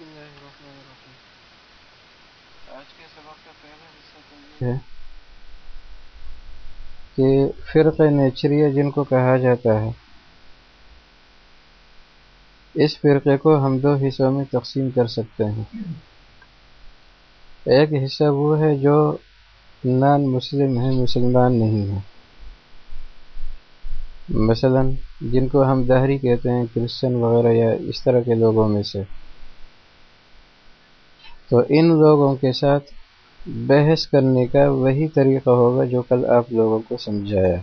بسم اللہ الرحمن الرحیم آج کے سبق کا پہلا حصہ تو یہ ہے۔ کہ فرق نیچریہ جن کو کہا جاتا ہے، اس فرقے کو ہم دو حصوں میں تقسیم کر سکتے ہیں۔ ایک حصہ وہ ہے جو نان مسلم ہے، مسلمان نہیں ہے۔ مثلا جن کو ہم دہری کہتے ہیں، کرسچن وغیرہ یا اس طرح کے لوگوں میں سے۔ تو ان لوگوں کے ساتھ بحث کرنے کا وہی طریقہ ہوگا جو کل آپ لوگوں کو سمجھایا۔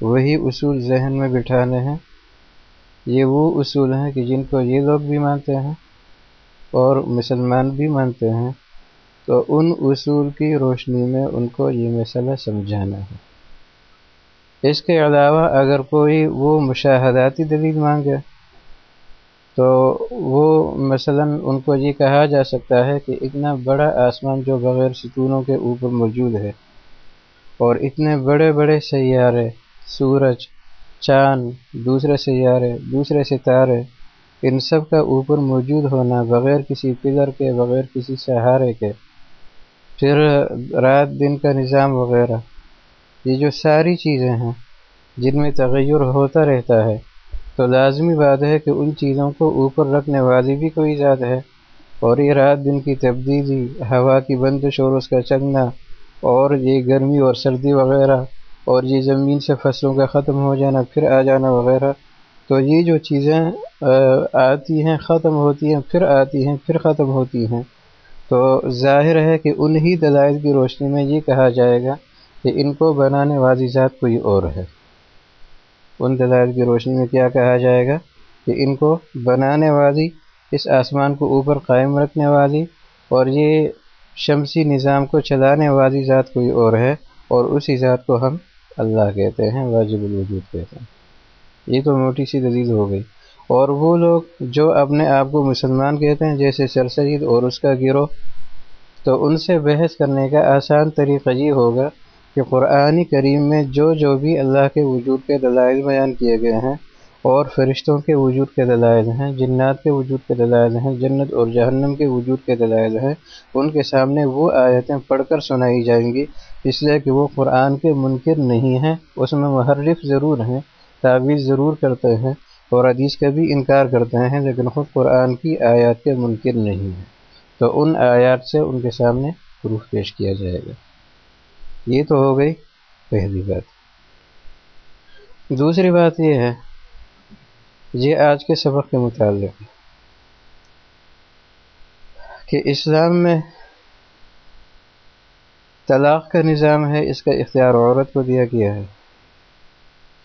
وہی اصول ذہن میں بٹھانے ہیں۔ یہ وہ اصول ہیں کہ جن کو یہ لوگ بھی مانتے ہیں اور مسلمان بھی مانتے ہیں، تو ان اصول کی روشنی میں ان کو یہ مسئلہ سمجھانا ہے۔ اس کے علاوہ اگر کوئی وہ مشاہداتی دلیل مانگے تو وہ مثلا ان کو یہ کہا جا سکتا ہے کہ اتنا بڑا آسمان جو بغیر ستونوں کے اوپر موجود ہے اور اتنے بڑے بڑے سیارے، سورج، چاند، دوسرے سیارے، دوسرے ستارے، ان سب کا اوپر موجود ہونا بغیر کسی پلر کے، بغیر کسی سہارے کے، پھر رات دن کا نظام وغیرہ، یہ جو ساری چیزیں ہیں، جن میں تغیر ہوتا رہتا ہے تو لازمی بات ہے کہ ان چیزوں کو اوپر رکھنے والی بھی کوئی ذات ہے اور یہ رات دن کی تبدیلی، ہوا کی بندش اور اس کا چلنا اور یہ گرمی اور سردی وغیرہ اور یہ زمین سے فصلوں کا ختم ہو جانا، پھر آ جانا وغیرہ۔ تو یہ جو چیزیں آتی ہیں، ختم ہوتی ہیں، پھر آتی ہیں، پھر ختم ہوتی ہیں۔ تو ظاہر ہے کہ انہی دلائل کی روشنی میں یہ کہا جائے گا کہ ان کو بنانے والی ذات کوئی اور ہے۔ ان دلائل کی روشنی میں کیا کہا جائے گا کہ ان کو بنانے والی، اس آسمان کو اوپر قائم رکھنے والی اور یہ شمسی نظام کو چلانے والی ذات کوئی اور ہے اور اسی ذات کو ہم اللہ کہتے ہیں، واجب الوجود کہتے ہیں۔ یہ تو موٹی سی دلیل ہو گئی۔ اور وہ لوگ جو اپنے آپ کو مسلمان کہتے ہیں، جیسے سر سید اور اس کا گروہ، تو ان سے بحث کرنے کا آسان طریقہ یہ ہوگا کہ قرآن کریم میں جو جو بھی اللہ کے وجود کے دلائل بیان کیے گئے ہیں اور فرشتوں کے وجود کے دلائل ہیں، جنات کے وجود کے دلائل ہیں، جنت اور جہنم کے وجود کے دلائل ہیں، ان کے سامنے وہ آیتیں پڑھ کر سنائی جائیں گی، اس لیے کہ وہ قرآن کے منکر نہیں ہیں، اس میں محرف ضرور ہیں، تعویذ ضرور کرتے ہیں اور حدیث کا بھی انکار کرتے ہیں، لیکن خود قرآن کی آیات کے منکر نہیں ہیں۔ تو ان آیات سے ان کے سامنے پروف پیش کیا جائے گا۔ یہ تو ہو گئی پہلی بات۔ دوسری بات یہ ہے، یہ آج کے سبق کے متعلق کہ اسلام میں طلاق کا نظام ہے، اس کا اختیار عورت کو دیا گیا ہے۔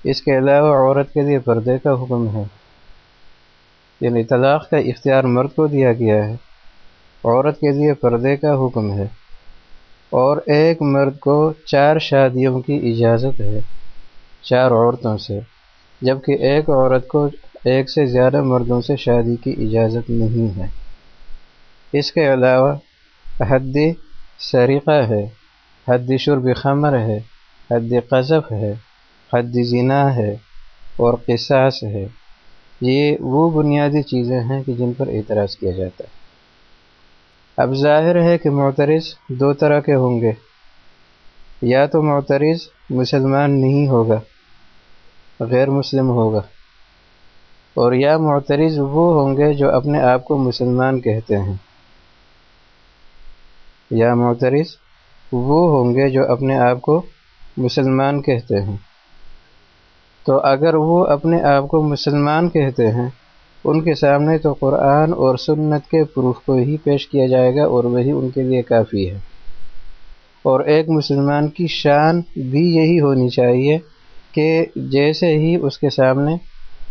اس کے علاوہ عورت کے لیے پردے کا حکم ہے۔ یعنی طلاق کا اختیار مرد کو دیا گیا ہے، عورت کے لیے پردے کا حکم ہے۔ اور ایک مرد کو چار شادیوں کی اجازت ہے، چار عورتوں سے، جبکہ ایک عورت کو ایک سے زیادہ مردوں سے شادی کی اجازت نہیں ہے۔ اس کے علاوہ، حد سریقہ ہے، حد شرب خمر ہے، حد قذف ہے، حد زنا ہے اور قصاص ہے۔ یہ وہ بنیادی چیزیں ہیں کہ جن پر اعتراض کیا جاتا ہے۔ اب ظاہر ہے کہ معترض دو طرح کے ہوں گے۔ یا تو معترض مسلمان نہیں ہوگا، غیر مسلم ہوگا، اور یا معترض وہ ہوں گے جو اپنے آپ کو مسلمان کہتے ہیں۔ یا معترض وہ ہوں گے جو اپنے آپ کو مسلمان کہتے ہیں۔ تو اگر وہ اپنے آپ کو مسلمان کہتے ہیں ان کے سامنے تو قرآن اور سنت کے پروف کو ہی پیش کیا جائے گا اور وہی ان کے لیے کافی ہے۔ اور ایک مسلمان کی شان بھی یہی ہونی چاہیے کہ جیسے ہی اس کے سامنے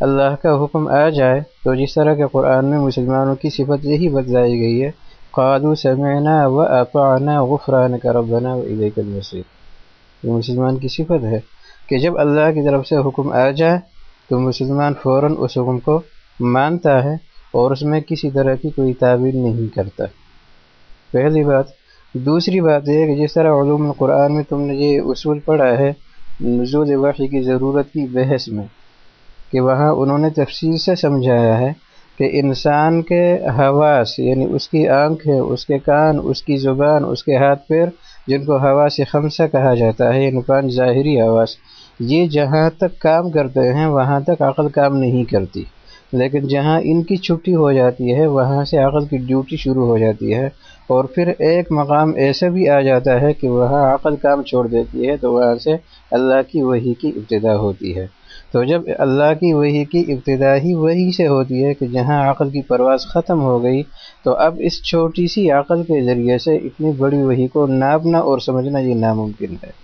اللہ کا حکم آ جائے تو جس طرح کے قرآن میں مسلمانوں کی صفت یہی بتلائی گئی ہے قادو سمعنا و اطعنا غفران کا ربنا و علیہ المصیر یہ مسلمان کی صفت ہے کہ جب اللہ کی طرف سے حکم آ جائے تو مسلمان فوراً اس حکم کو مانتا ہے اور اس میں کسی طرح کی کوئی تعبیر نہیں کرتا۔ پہلی بات۔ دوسری بات یہ کہ جس طرح علوم القرآن میں تم نے یہ اصول پڑھا ہے، نزول وحی کی ضرورت کی بحث میں، کہ وہاں انہوں نے تفصیل سے سمجھایا ہے کہ انسان کے حواس یعنی اس کی آنکھیں اس کے کان، اس کی زبان، اس کے ہاتھ پیر، جن کو حواس خمسہ کہا جاتا ہے یعنی پانچ ظاہری حواس، یہ جہاں تک کام کرتے ہیں، وہاں تک عقل کام نہیں کرتی۔ لیکن جہاں ان کی چھٹی ہو جاتی ہے، وہاں سے عقل کی ڈیوٹی شروع ہو جاتی ہے اور پھر ایک مقام ایسا بھی آ جاتا ہے کہ وہاں عقل کام چھوڑ دیتی ہے تو وہاں سے اللہ کی وہی کی ابتدا ہوتی ہے۔ تو جب اللہ کی وہی کی ابتدا ہی وہی سے ہوتی ہے کہ جہاں عقل کی پرواز ختم ہو گئی، تو اب اس چھوٹی سی عقل کے ذریعے سے اتنی بڑی وہی کو ناپنا اور سمجھنا یہ ناممکن ہے۔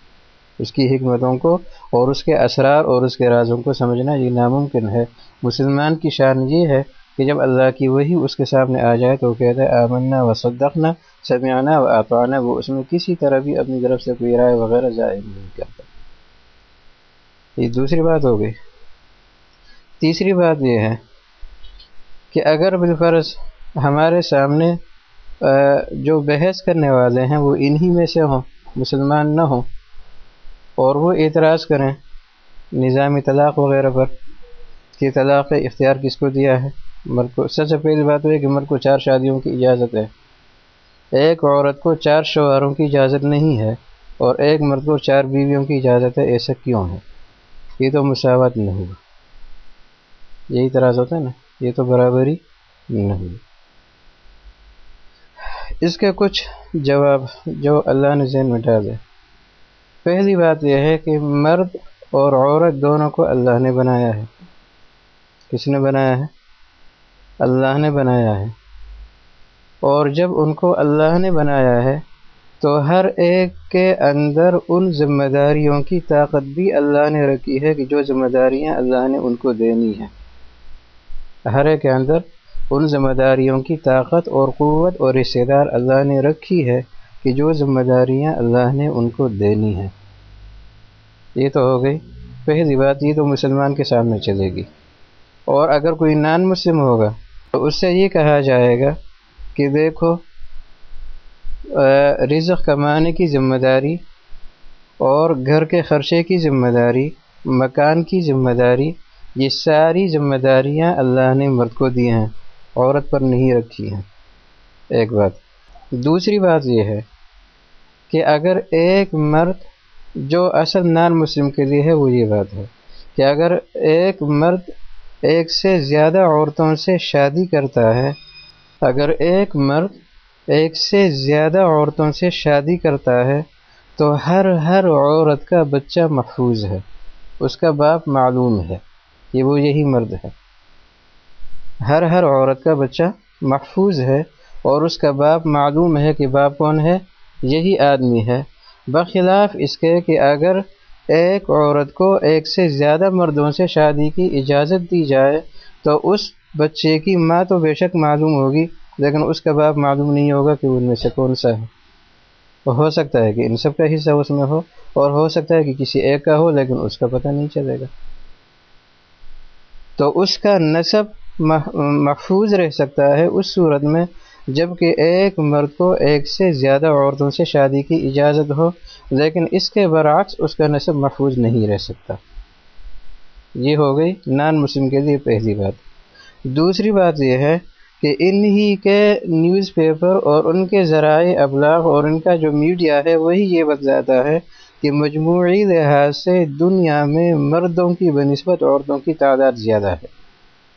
اس کی حکمتوں کو اور اس کے اسرار اور اس کے رازوں کو سمجھنا یہ ناممکن ہے۔ مسلمان کی شان یہ ہے کہ جب اللہ کی وہی اس کے سامنے آ جائے تو وہ کہتا ہے، آمنا و صدقنا، سمعنا و آپانا وہ اس میں کسی طرح بھی اپنی طرف سے کوئی رائے وغیرہ ظاہر نہیں کرتا۔ یہ دوسری بات ہو گئی۔ تیسری بات یہ ہے کہ اگر بالفرض ہمارے سامنے جو بحث کرنے والے ہیں، وہ انہی میں سے ہوں، مسلمان نہ ہوں اور وہ اعتراض کریں نظامی طلاق وغیرہ پر کہ طلاق اختیار کس کو دیا ہے۔ مرد کو سب سے پہلی بات ہے کہ مرد کو چار شادیوں کی اجازت ہے۔ ایک عورت کو چار شوہروں کی اجازت نہیں ہے اور ایک مرد کو چار بیویوں کی اجازت ہے، ایسا کیوں ہے؟ یہ تو مساوات نہیں ہوگا۔ یہی اعتراض ہوتا ہے نا، یہ تو برابری نہیں۔ اس کے کچھ جواب جو اللہ نے ذہن میں ڈالے پہلی بات یہ ہے کہ مرد اور عورت دونوں کو اللہ نے بنایا ہے۔ کس نے بنایا ہے؟ اللہ نے بنایا ہے۔ اور جب ان کو اللہ نے بنایا ہے، تو ہر ایک کے اندر ان ذمہ داریوں کی طاقت بھی اللہ نے رکھی ہے کہ جو ذمہ داریاں اللہ نے ان کو دینی ہیں۔ ہر ایک کے اندر ان ذمہ داریوں کی طاقت اور قوت اور رشتے دار اللہ نے رکھی ہے۔ کہ جو ذمہ داریاں اللہ نے ان کو دینی ہیں۔ یہ تو ہو گئی۔ پہلی بات یہ تو مسلمان کے سامنے چلے گی۔ اور اگر کوئی نان مسلم ہوگا تو اس سے یہ کہا جائے گا کہ دیکھو رزق کمانے کی ذمہ داری اور گھر کے خرچے کی ذمہ داری، مکان کی ذمہ داری، یہ ساری ذمہ داریاں اللہ نے مرد کو دی ہیں، عورت پر نہیں رکھی ہیں۔ ایک بات۔ دوسری بات یہ ہے کہ اگر ایک مرد جو اصل نان مسلم کے لیے ہے، وہ یہ بات ہے کہ اگر ایک مرد ایک سے زیادہ عورتوں سے شادی کرتا ہے، اگر ایک مرد ایک سے زیادہ عورتوں سے شادی کرتا ہے، تو ہر ہر عورت کا بچہ محفوظ ہے، اس کا باپ معلوم ہے کہ وہ یہی مرد ہے۔ ہر ہر عورت کا بچہ محفوظ ہے اور اس کا باپ معلوم ہے کہ باپ کون ہے، یہی آدمی ہے۔ بخلاف اس کے کہ اگر ایک عورت کو ایک سے زیادہ مردوں سے شادی کی اجازت دی جائے، تو اس بچے کی ماں تو بے شک معلوم ہوگی، لیکن اس کا باپ معلوم نہیں ہوگا کہ ان میں سے کون سا ہے۔ ہو سکتا ہے کہ ان سب کا حصہ اس میں ہو، اور ہو سکتا ہے کہ کسی ایک کا ہو، لیکن اس کا پتہ نہیں چلے گا۔ تو اس کا نصب محفوظ رہ سکتا ہے اس صورت میں جبکہ ایک مرد کو ایک سے زیادہ عورتوں سے شادی کی اجازت ہو، لیکن اس کے برعکس اس کا نصب محفوظ نہیں رہ سکتا۔ یہ ہو گئی نان مسلم کے لیے پہلی بات۔ دوسری بات یہ ہے کہ انہی کے نیوز پیپر اور ان کے ذرائع ابلاغ اور ان کا جو میڈیا ہے، وہی یہ بتلاتا ہے کہ مجموعی لحاظ سے دنیا میں مردوں کی بنسبت عورتوں کی تعداد زیادہ ہے۔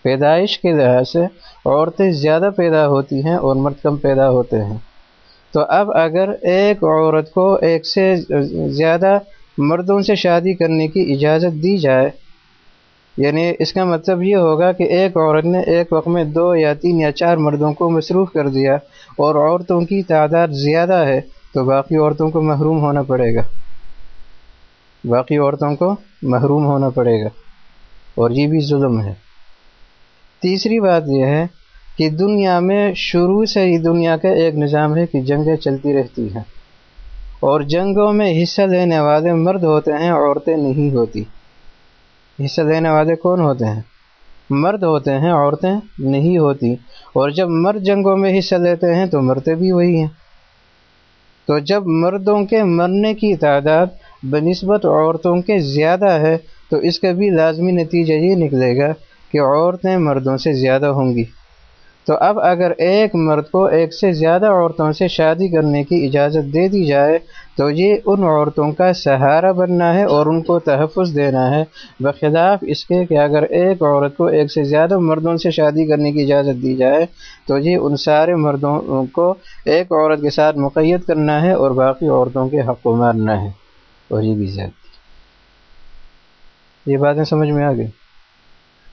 پیدائش کے لحاظ سے عورتیں زیادہ پیدا ہوتی ہیں اور مرد کم پیدا ہوتے ہیں۔ تو اب اگر ایک عورت کو ایک سے زیادہ مردوں سے شادی کرنے کی اجازت دی جائے یعنی اس کا مطلب یہ ہوگا کہ ایک عورت نے ایک وقت میں دو یا تین یا چار مردوں کو مصروف کر دیا اور عورتوں کی تعداد زیادہ ہے، تو باقی عورتوں کو محروم ہونا پڑے گا۔ باقی عورتوں کو محروم ہونا پڑے گا۔ اور یہ بھی ظلم ہے۔ تیسری بات یہ ہے کہ دنیا میں شروع سے ہی دنیا کا ایک نظام ہے کہ جنگیں چلتی رہتی ہیں۔ اور جنگوں میں حصہ لینے والے مرد ہوتے ہیں، عورتیں نہیں ہوتی۔ حصہ لینے والے کون ہوتے ہیں؟ مرد ہوتے ہیں، عورتیں نہیں ہوتی۔ اور جب مرد جنگوں میں حصہ لیتے ہیں تو مرتے بھی وہی ہیں۔ تو جب مردوں کے مرنے کی تعداد بنسبت عورتوں کے زیادہ ہے تو اس کا بھی لازمی نتیجہ یہ نکلے گا کہ عورتیں مردوں سے زیادہ ہوں گی۔ تو اب اگر ایک مرد کو ایک سے زیادہ عورتوں سے شادی کرنے کی اجازت دے دی جائے، تو یہ ان عورتوں کا سہارا بننا ہے اور ان کو تحفظ دینا ہے۔ بخلاف اس کے کہ اگر ایک عورت کو ایک سے زیادہ مردوں سے شادی کرنے کی اجازت دی جائے، تو یہ ان سارے مردوں کو ایک عورت کے ساتھ مقید کرنا ہے اور باقی عورتوں کے حق و مارنا ہے۔ اور یہ بھی زیادہ یہ باتیں سمجھ میں آ گئی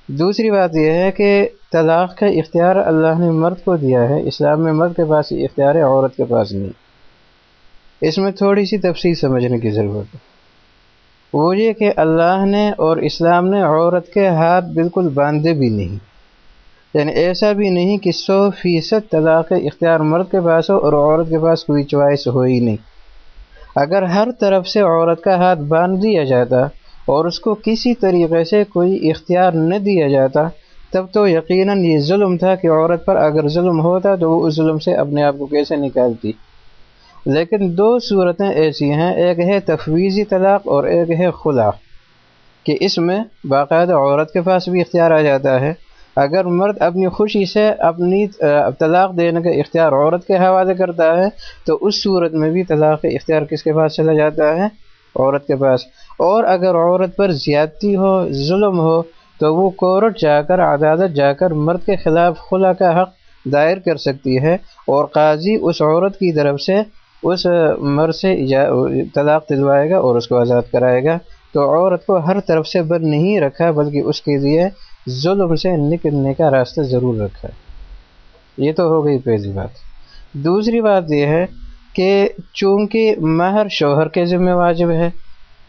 دوسری بات یہ ہے کہ طلاق کا اختیار اللہ نے مرد کو دیا ہے، اسلام میں مرد کے پاس اختیار ہے، عورت کے پاس نہیں۔ اس میں تھوڑی سی تفصیل سمجھنے کی ضرورت ہے۔ وہ یہ کہ اللہ نے اور اسلام نے عورت کے ہاتھ بالکل باندھے بھی نہیں۔ یعنی ایسا بھی نہیں کہ سو فیصد طلاق اختیار مرد کے پاس ہو اور عورت کے پاس کوئی چوائس ہو ہی نہیں۔ اگر ہر طرف سے عورت کا ہاتھ باندھ دیا جاتا اور اس کو کسی طریقے سے کوئی اختیار نہ دیا جاتا، تب تو یقیناً یہ ظلم تھا کہ عورت پر اگر ظلم ہوتا تو وہ اس ظلم سے اپنے آپ کو کیسے نکالتی۔ لیکن دو صورتیں ایسی ہیں، ایک ہے تفویضی طلاق اور ایک ہے خلا، کہ اس میں باقاعدہ عورت کے پاس بھی اختیار آ جاتا ہے۔ اگر مرد اپنی خوشی سے اپنی طلاق دینے کا اختیار عورت کے حوالے کرتا ہے، تو اس صورت میں بھی طلاق اختیار کس کے پاس چلا جاتا ہے؟ عورت کے پاس۔ اور اگر عورت پر زیادتی ہو، ظلم ہو، تو وہ کورٹ جا کر، عدالت جا کر مرد کے خلاف خلا کا حق دائر کر سکتی ہے اور قاضی اس عورت کی طرف سے اس مرد سے طلاق دلوائے گا اور اس کو آزاد کرائے گا۔ تو عورت کو ہر طرف سے بند نہیں رکھا، بلکہ اس کے لیے ظلم سے نکلنے کا راستہ ضرور رکھا۔ یہ تو ہو گئی پہلی بات۔ دوسری بات یہ ہے کہ چونکہ مہر شوہر کے ذمہ واجب ہے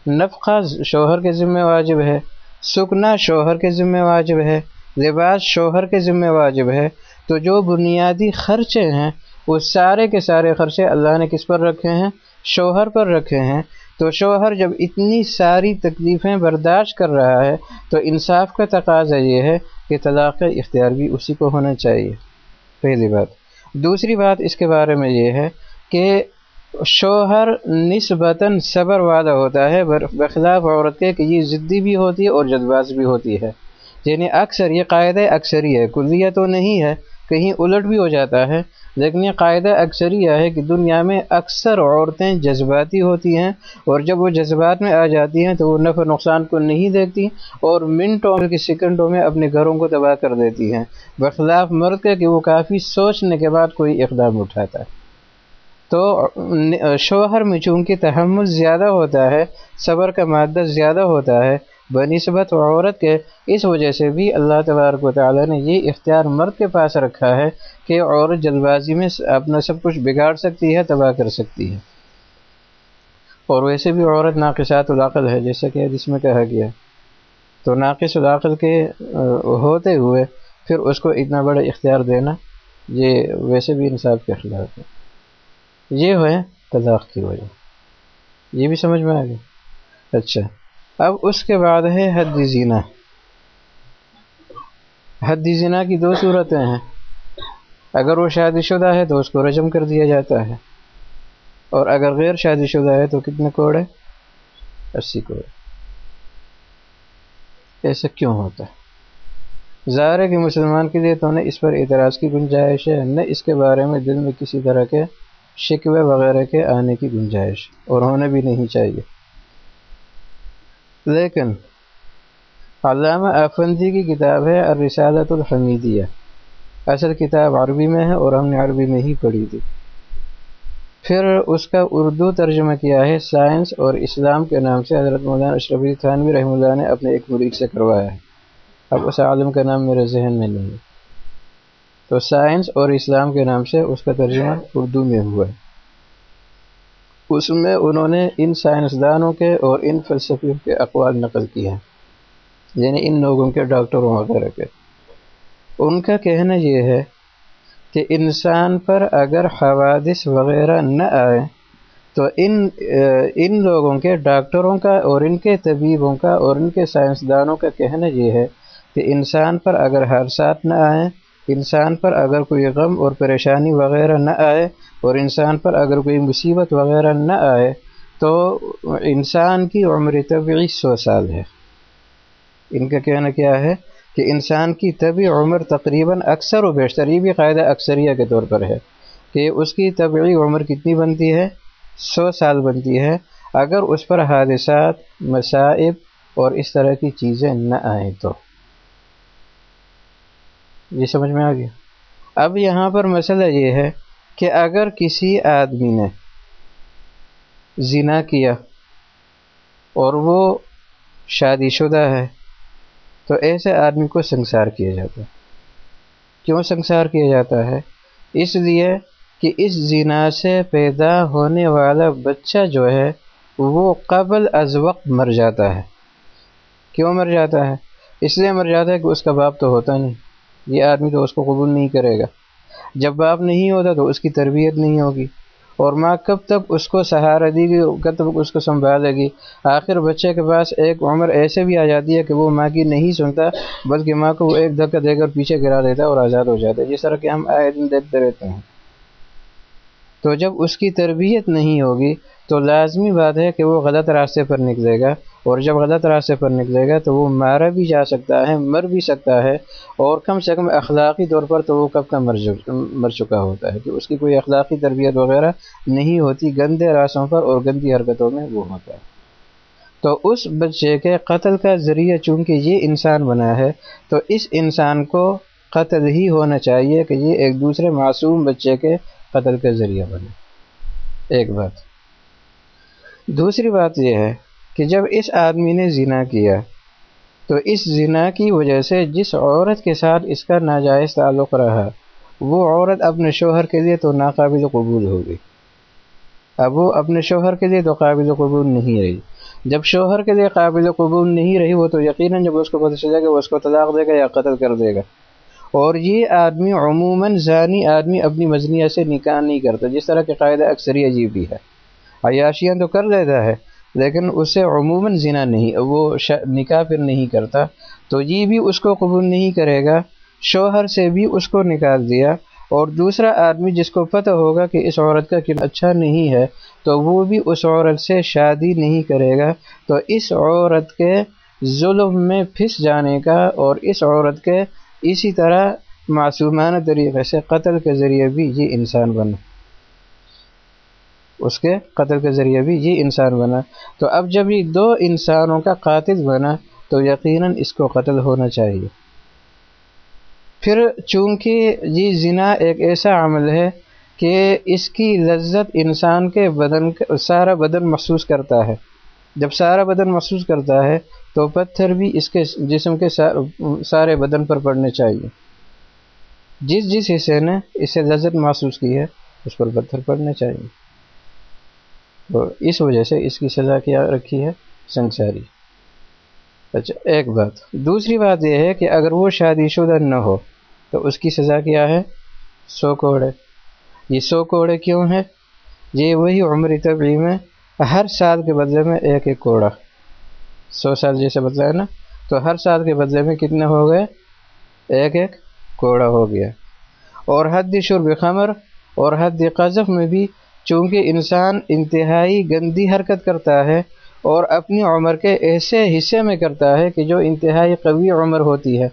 نفقہ شوہر کے ذمہ واجب ہے، سکنا شوہر کے ذمہ واجب ہے، لباس شوہر کے ذمہ واجب ہے۔ تو جو بنیادی خرچے ہیں، وہ سارے کے سارے خرچے اللہ نے کس پر رکھے ہیں؟ شوہر پر رکھے ہیں۔ تو شوہر جب اتنی ساری تکلیفیں برداشت کر رہا ہے، تو انصاف کا تقاضا یہ ہے کہ طلاق اختیار بھی اسی کو ہونا چاہیے۔ پہلی بات۔ دوسری بات اس کے بارے میں یہ ہے کہ شوہر نسبتاً صبر والا ہوتا ہے بخلاف عورت کے کہ یہ ضدی بھی ہوتی ہے اور جلد باز بھی ہوتی ہے۔ یعنی اکثر یہ قاعدہ اکثری ہے، کلیہ تو نہیں ہے، کہیں الٹ بھی ہو جاتا ہے، لیکن یہ قاعدہ اکثر یہ ہے کہ دنیا میں اکثر عورتیں جذباتی ہوتی ہیں اور جب وہ جذبات میں آ جاتی ہیں تو وہ نفع نقصان کو نہیں دیکھتی اور منٹوں کی سیکنڈوں میں اپنے گھروں کو تباہ کر دیتی ہیں۔ بخلاف مرد کے کہ وہ کافی سوچنے کے بعد کوئی اقدام اٹھاتا ہے۔ تو شوہر میں چونکہ تحمل زیادہ ہوتا ہے، صبر کا مادہ زیادہ ہوتا ہے بنسبت عورت کے اس وجہ سے بھی اللہ تبارک و تعالیٰ نے یہ اختیار مرد کے پاس رکھا ہے کہ عورت جلد بازی میں اپنا سب کچھ بگاڑ سکتی ہے، تباہ کر سکتی ہے۔ اور ویسے بھی عورت ناقصات العقل ہے، جیسا کہ جس میں کہا گیا۔ تو ناقص العقل کے ہوتے ہوئے پھر اس کو اتنا بڑا اختیار دینا، یہ ویسے بھی انصاف کے خلاف ہے۔ یہ ہے طلاق کی وجہ۔ یہ بھی سمجھ میں آ گیا۔ اچھا۔ اب اس کے بعد ہے حد زینہ حد زینہ کی دو صورتیں ہیں۔ اگر وہ شادی شدہ ہے تو اس کو رجم کر دیا جاتا ہے۔ اور اگر غیر شادی شدہ ہے تو کتنے کوڑے اسی کوڑے ایسا کیوں ہوتا ہے؟ ظاہر ہے کہ مسلمان کے لیے تو نہ اس پر اعتراض کی گنجائش ہے، نہ اس کے بارے میں دل میں کسی طرح کے شکوے وغیرہ کے آنے کی گنجائش، اور ہونے بھی نہیں چاہیے۔ لیکن علامہ افندی کی کتاب ہے الرسالت الحمیدیہ۔ اصل کتاب عربی میں ہے اور ہم نے عربی میں ہی پڑھی تھی۔ پھر اس کا اردو ترجمہ کیا ہے سائنس اور اسلام کے نام سے۔ حضرت مولانا اشرف تھانوی رحمہ اللہ نے اپنے ایک مرید سے کروایا ہے۔ اب اس عالم کا نام میرے ذہن میں نہیں۔ ہے تو سائنس اور اسلام کے نام سے اس کا ترجمہ اردو میں ہوا ہے۔ اس میں انہوں نے ان سائنسدانوں کے اور ان فلسفیوں کے اقوال نقل کیے ہیں یعنی ان لوگوں کے ڈاکٹروں وغیرہ کے۔ ان کا کہنا یہ ہے کہ انسان پر اگر حوادث وغیرہ نہ آئے، تو ان ان لوگوں کے ڈاکٹروں کا اور ان کے طبیبوں کا اور ان کے سائنسدانوں کا کہنا یہ ہے کہ انسان پر اگر حادثات نہ آئیں انسان پر اگر کوئی غم اور پریشانی وغیرہ نہ آئے اور انسان پر اگر کوئی مصیبت وغیرہ نہ آئے، تو انسان کی عمر طبعی سو سال ہے۔ ان کا کہنا کیا ہے کہ انسان کی طبی عمر تقریباً اکثر و بیشتر، یہ بھی قاعدہ اکثریہ کے طور پر ہے کہ اس کی طبعی عمر کتنی بنتی ہے؟ سو سال بنتی ہے۔ اگر اس پر حادثات، مصائب اور اس طرح کی چیزیں نہ آئیں تو۔ یہ سمجھ میں آ گیا۔ اب یہاں پر مسئلہ یہ ہے کہ اگر کسی آدمی نے زنا کیا اور وہ شادی شدہ ہے، تو ایسے آدمی کو سنسار کیا جاتا۔ ہے کیوں سنسار کیا جاتا ہے؟ اس لیے کہ اس زنا سے پیدا ہونے والا بچہ جو ہے، وہ قبل از وقت مر جاتا ہے۔ کیوں مر جاتا ہے؟ اس لیے مر جاتا ہے کہ اس کا باپ تو ہوتا نہیں۔ یہ آدمی تو اس کو قبول نہیں کرے گا۔ جب باپ نہیں ہوتا تو اس کی تربیت نہیں ہوگی۔ اور ماں کب تک اس کو سہارا دی گی، کب تک اس کو سنبھالے گی۔ آخر بچے کے پاس ایک عمر ایسے بھی آ جاتی ہے کہ وہ ماں کی نہیں سنتا، بلکہ ماں کو وہ ایک دھکا دے کر پیچھے گرا دیتا ہے اور آزاد ہو جاتا ہے، جس طرح کہ ہم آئے دن دیکھتے رہتے ہیں۔ تو جب اس کی تربیت نہیں ہوگی تو لازمی بات ہے کہ وہ غلط راستے پر نکلے گا۔ اور جب غلط راستے پر نکلے گا تو وہ مارا بھی جا سکتا ہے، مر بھی سکتا ہے، اور کم سے کم اخلاقی طور پر تو وہ کب کا مر مر چکا ہوتا ہے کہ اس کی کوئی اخلاقی تربیت وغیرہ نہیں ہوتی، گندے راستوں پر اور گندی حرکتوں میں وہ ہوتا ہے۔ تو اس بچے کے قتل کا ذریعہ چونکہ یہ انسان بنا ہے، تو اس انسان کو قتل ہی ہونا چاہیے کہ یہ ایک دوسرے معصوم بچے کے قتل کا ذریعہ بنے۔ ایک بات۔ دوسری بات یہ ہے کہ جب اس آدمی نے زنا کیا، تو اس زنا کی وجہ سے جس عورت کے ساتھ اس کا ناجائز تعلق رہا، وہ عورت اپنے شوہر کے لیے تو ناقابل قبول ہوگی اب وہ اپنے شوہر کے لیے تو قابل قبول نہیں رہی۔ جب شوہر کے لیے قابل قبول نہیں رہی، وہ تو یقیناً جب اس کو پتہ چلے گا وہ اس کو طلاق دے گا یا قتل کر دے گا۔ اور یہ آدمی عموماً ذانی آدمی اپنی مزنیہ سے نکاح نہیں کرتا، جس طرح کے قاعدہ اکثر عجیب بھی ہے۔ عیاشیاں تو کر لیتا ہے لیکن اسے عموماً زنا نہیں، وہ نکاح پھر نہیں کرتا۔ تو یہ بھی اس کو قبول نہیں کرے گا۔ شوہر سے بھی اس کو نکال دیا۔ اور دوسرا آدمی جس کو پتہ ہوگا کہ اس عورت کا کن اچھا نہیں ہے، تو وہ بھی اس عورت سے شادی نہیں کرے گا۔ تو اس عورت کے ظلم میں پھنس جانے کا اور اس عورت کے اسی طرح معصومانہ طریقے سے قتل کے ذریعے بھی یہ انسان بنا اس کے قتل کے ذریعے بھی یہ انسان بنا۔ تو اب جب یہ دو انسانوں کا قاتل بنا، تو یقیناً اس کو قتل ہونا چاہیے۔ پھر چونکہ یہ زنا ایک ایسا عمل ہے کہ اس کی لذت انسان کے بدن سارا بدن محسوس کرتا ہے۔ جب سارا بدن محسوس کرتا ہے، تو پتھر بھی اس کے جسم کے سارے بدن پر پڑنے چاہیے۔ جس جس حصے نے اسے لذت محسوس کی ہے، اس پر پتھر پڑنے چاہیے۔ تو اس وجہ سے اس کی سزا کیا رکھی ہے؟ سنساری۔ اچھا ایک بات۔ دوسری بات یہ ہے کہ اگر وہ شادی شدہ نہ ہو، تو اس کی سزا کیا ہے؟ سو کوڑے۔ یہ سو کوڑے کیوں ہے یہ وہی عمری طبی میں ہر سال کے بدلے میں ایک ایک کوڑا۔ سو سال جیسے بدلا ہے نا؟ تو ہر سال کے بدلے میں کتنے ہو گئے؟ ایک ایک کوڑا ہو گیا۔ اور حد شرب خمر اور حد قذف میں بھی چونکہ انسان انتہائی گندی حرکت کرتا ہے اور اپنی عمر کے ایسے حصے میں کرتا ہے کہ جو انتہائی قوی عمر ہوتی ہے۔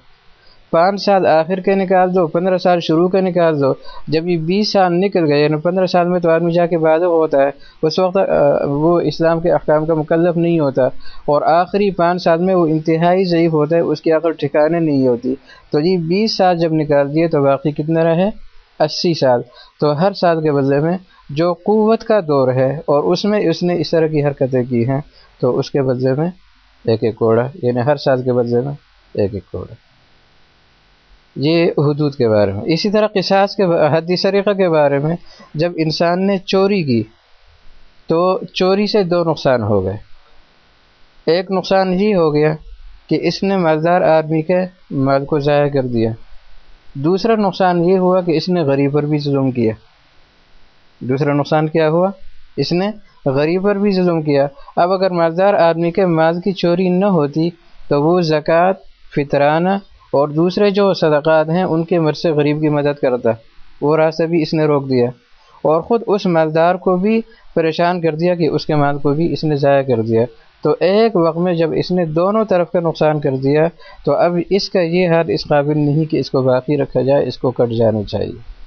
پانچ سال آخر کے نکال دو، پندرہ سال شروع کے نکال دو۔ جب یہ بیس سال نکل گئے یعنی پندرہ سال میں تو آدمی جا کے بالغ ہوتا ہے، اس وقت وہ اسلام کے احکام کا مکلف نہیں ہوتا۔ اور آخری پانچ سال میں وہ انتہائی ضعیف ہوتا ہے، اس کی عقل ٹھکانے نہیں ہوتی۔ تو یہ بیس سال جب نکال دیے تو باقی کتنا رہے؟ اسی سال۔ تو ہر سال کے بدلے میں جو قوت کا دور ہے اور اس میں اس نے اس طرح کی حرکتیں کی ہیں، تو اس کے بدلے میں ایک ایک کوڑا یعنی ہر سال کے بدلے میں ایک ایک کوڑا یہ حدود کے بارے میں۔ اسی طرح قصاص کے حدی سریقہ کے بارے میں جب انسان نے چوری کی، تو چوری سے دو نقصان ہو گئے۔ ایک نقصان یہ ہو گیا کہ اس نے مالدار آدمی کے مال کو ضائع کر دیا۔ دوسرا نقصان یہ ہوا کہ اس نے غریب پر بھی ظلم کیا۔ دوسرا نقصان کیا ہوا؟ اس نے غریب پر بھی ظلم کیا۔ اب اگر مالدار آدمی کے مال کی چوری نہ ہوتی تو وہ زکوٰۃ، فطرانہ اور دوسرے جو صدقات ہیں، ان کے مر سے غریب کی مدد کرتا۔ وہ راستہ بھی اس نے روک دیا۔ اور خود اس مالدار کو بھی پریشان کر دیا کہ اس کے مال کو بھی اس نے ضائع کر دیا۔ تو ایک وقت میں جب اس نے دونوں طرف کا نقصان کر دیا، تو اب اس کا یہ حال اس قابل نہیں کہ اس کو باقی رکھا جائے، اس کو کٹ جانا چاہیے۔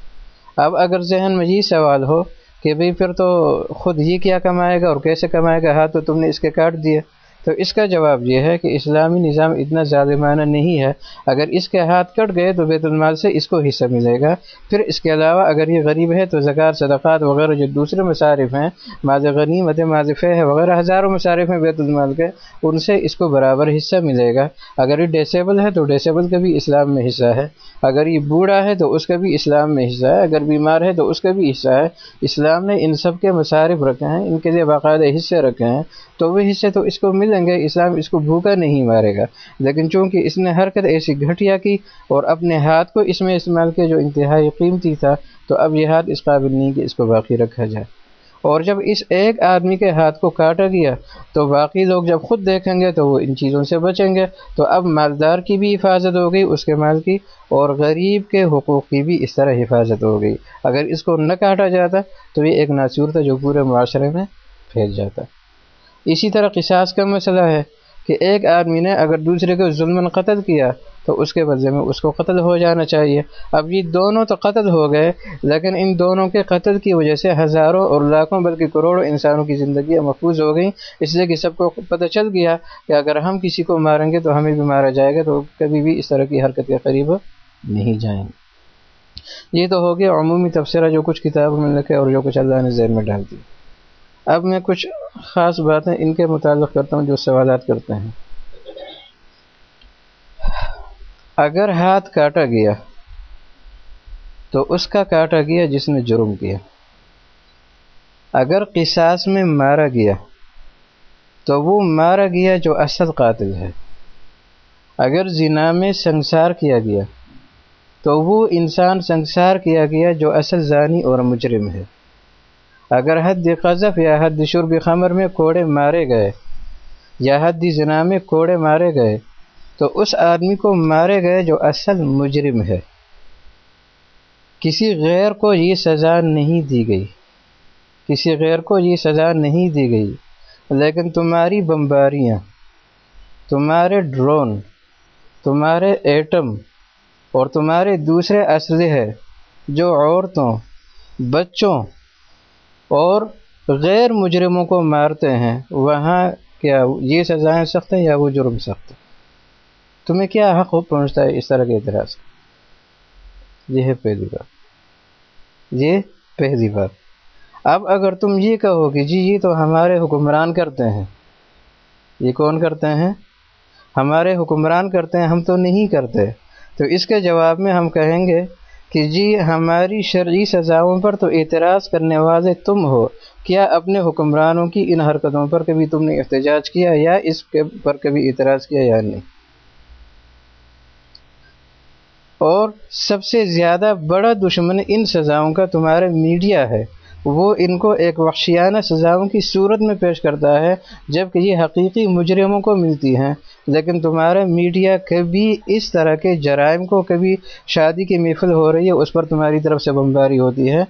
اب اگر ذہن میں یہ سوال ہو کہ بھئی پھر تو خود یہ کیا کمائے گا اور کیسے کمائے گا؟ ہاں تو تم نے اس کے کاٹ دیے تو اس کا جواب یہ ہے کہ اسلامی نظام اتنا زیادہ نہیں ہے۔ اگر اس کے ہاتھ کٹ گئے تو بیت المال سے اس کو حصہ ملے گا۔ پھر اس کے علاوہ اگر یہ غریب ہے تو زکوٰۃ، صدقات وغیرہ جو دوسرے مصارف ہیں ماض غنیمت ماضف ہے وغیرہ ہزاروں مصارف ہیں بیت المال کے، ان سے اس کو برابر حصہ ملے گا۔ اگر یہ ڈیسیبل ہے تو ڈیسیبل کا بھی اسلام میں حصہ ہے۔ اگر یہ بوڑھا ہے تو اس کا بھی اسلام میں حصہ ہے۔ اگر بیمار ہے تو اس کا بھی حصہ ہے۔ اسلام نے ان سب کے مصارف رکھے ہیں، ان کے لیے باقاعدہ حصے رکھے ہیں۔ تو وہ حصے تو اس کو مل ملیں گے، اسلام اس کو بھوکا نہیں مارے گا۔ لیکن چونکہ اس نے حرکت ایسی گھٹیا کی اور اپنے ہاتھ کو اس میں استعمال کیا جو انتہائی قیمتی تھا، تو اب یہ ہاتھ اس قابل نہیں کہ اس کو باقی رکھا جائے۔ اور جب اس ایک آدمی کے ہاتھ کو کاٹا گیا، تو باقی لوگ جب خود دیکھیں گے، تو وہ ان چیزوں سے بچیں گے۔ تو اب مالدار کی بھی حفاظت ہو گئی، اس کے مال کی، اور غریب کے حقوق کی بھی اس طرح حفاظت ہو گئی۔ اگر اس کو نہ کاٹا جاتا، تو یہ ایک ناصور تھا جو پورے معاشرے میں پھیل جاتا۔ اسی طرح قصاص کا مسئلہ ہے کہ ایک آدمی نے اگر دوسرے کو ظلم قتل کیا تو اس کے بدلے میں اس کو قتل ہو جانا چاہیے۔ اب یہ دونوں تو قتل ہو گئے، لیکن ان دونوں کے قتل کی وجہ سے ہزاروں اور لاکھوں بلکہ کروڑوں انسانوں کی زندگیاں محفوظ ہو گئیں۔ اس لیے کہ سب کو پتہ چل گیا کہ اگر ہم کسی کو ماریں گے تو ہمیں بھی مارا جائے گا، تو کبھی بھی اس طرح کی حرکت کے قریب نہیں جائیں۔ گے یہ تو ہو گیا عمومی تبصرہ جو کچھ کتابوں میں لکھے اور جو کچھ اللہ نے ذہن میں ڈال دی اب میں کچھ خاص باتیں ان کے متعلق کرتا ہوں جو سوالات کرتے ہیں۔ اگر ہاتھ کاٹا گیا تو اس کا کاٹا گیا جس نے جرم کیا۔ اگر قصاص میں مارا گیا تو وہ مارا گیا جو اصل قاتل ہے۔ اگر زنا میں سنسار کیا گیا تو وہ انسان سنسار کیا گیا جو اصل زانی اور مجرم ہے۔ اگر حد قذف یا حد شرب خمر میں کوڑے مارے گئے یا حد زنا میں کوڑے مارے گئے، تو اس آدمی کو مارے گئے جو اصل مجرم ہے۔ کسی غیر کو یہ سزا نہیں دی گئی۔ کسی غیر کو یہ سزا نہیں دی گئی۔ لیکن تمہاری بمباریاں، تمہارے ڈرون، تمہارے ایٹم اور تمہارے دوسرے اسلحے جو عورتوں، بچوں اور غیر مجرموں کو مارتے ہیں، وہاں کیا یہ سزائیں سخت ہیں یا وہ جرم سخت ہے تمہیں کیا حق پہنچتا ہے اس طرح کے اعتراض؟ یہ ہے پہلی بات۔ یہ پہلی بات۔ اب اگر تم یہ کہو کہ جی یہ تو ہمارے حکمران کرتے ہیں۔ یہ کون کرتے ہیں؟ ہمارے حکمران کرتے ہیں، ہم تو نہیں کرتے۔ تو اس کے جواب میں ہم کہیں گے کہ جی ہماری شرعی سزاؤں پر تو اعتراض کرنے والے تم ہو۔ کیا اپنے حکمرانوں کی ان حرکتوں پر کبھی تم نے احتجاج کیا یا اس کے پر کبھی اعتراض کیا یا نہیں؟ اور سب سے زیادہ بڑا دشمن ان سزاؤں کا تمہارا میڈیا ہے۔ وہ ان کو ایک وحشیانہ سزاؤں کی صورت میں پیش کرتا ہے جبکہ یہ حقیقی مجرموں کو ملتی ہیں۔ لیکن تمہارا میڈیا کبھی اس طرح کے جرائم کو کبھی شادی کی محفل ہو رہی ہے، اس پر تمہاری طرف سے بمباری ہوتی ہے۔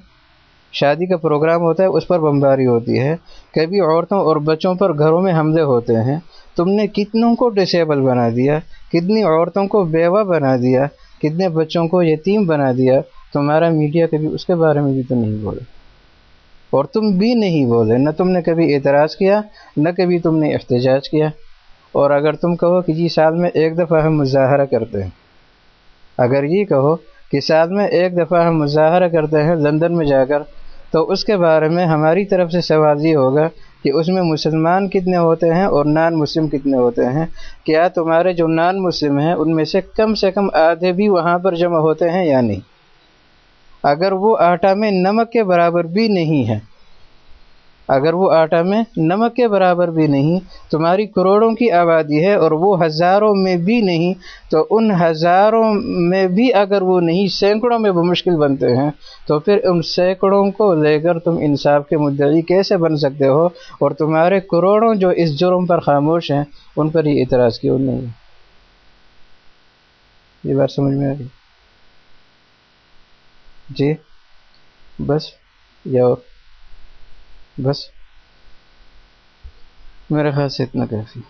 شادی کا پروگرام ہوتا ہے، اس پر بمباری ہوتی ہے۔ کبھی عورتوں اور بچوں پر گھروں میں حملے ہوتے ہیں۔ تم نے کتنوں کو ڈسیبل بنا دیا، کتنی عورتوں کو بیوہ بنا دیا، کتنے بچوں کو یتیم بنا دیا۔ تمہارا میڈیا کبھی اس کے بارے میں بھی تو نہیں بولے۔ اور تم بھی نہیں بولے نہ تم نے کبھی اعتراض کیا، نہ کبھی تم نے احتجاج کیا۔ اور اگر تم کہو کہ جی سال میں ایک دفعہ ہم مظاہرہ کرتے ہیں، اگر یہ کہو کہ سال میں ایک دفعہ ہم مظاہرہ کرتے ہیں لندن میں جا کر، تو اس کے بارے میں ہماری طرف سے سوال یہ ہوگا کہ اس میں مسلمان کتنے ہوتے ہیں اور نان مسلم کتنے ہوتے ہیں۔ کیا تمہارے جو نان مسلم ہیں، ان میں سے کم سے کم آدھے بھی وہاں پر جمع ہوتے ہیں یا نہیں؟ اگر وہ آٹا میں نمک کے برابر بھی نہیں ہے۔ اگر وہ آٹا میں نمک کے برابر بھی نہیں، تمہاری کروڑوں کی آبادی ہے اور وہ ہزاروں میں بھی نہیں، تو ان ہزاروں میں بھی اگر وہ نہیں، سینکڑوں میں وہ مشکل بنتے ہیں۔ تو پھر ان سینکڑوں کو لے کر تم انصاف کے مدعی کیسے بن سکتے ہو؟ اور تمہارے کروڑوں جو اس جرم پر خاموش ہیں، ان پر یہ اعتراض کیوں نہیں؟ یہ بات سمجھ میں آ گئی جی بس یا اور بس میرے خیال سے اتنا کافی۔